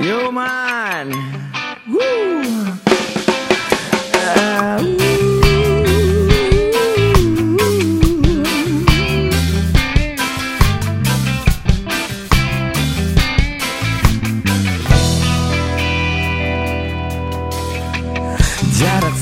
Yo man. Woo. Uh, Jarak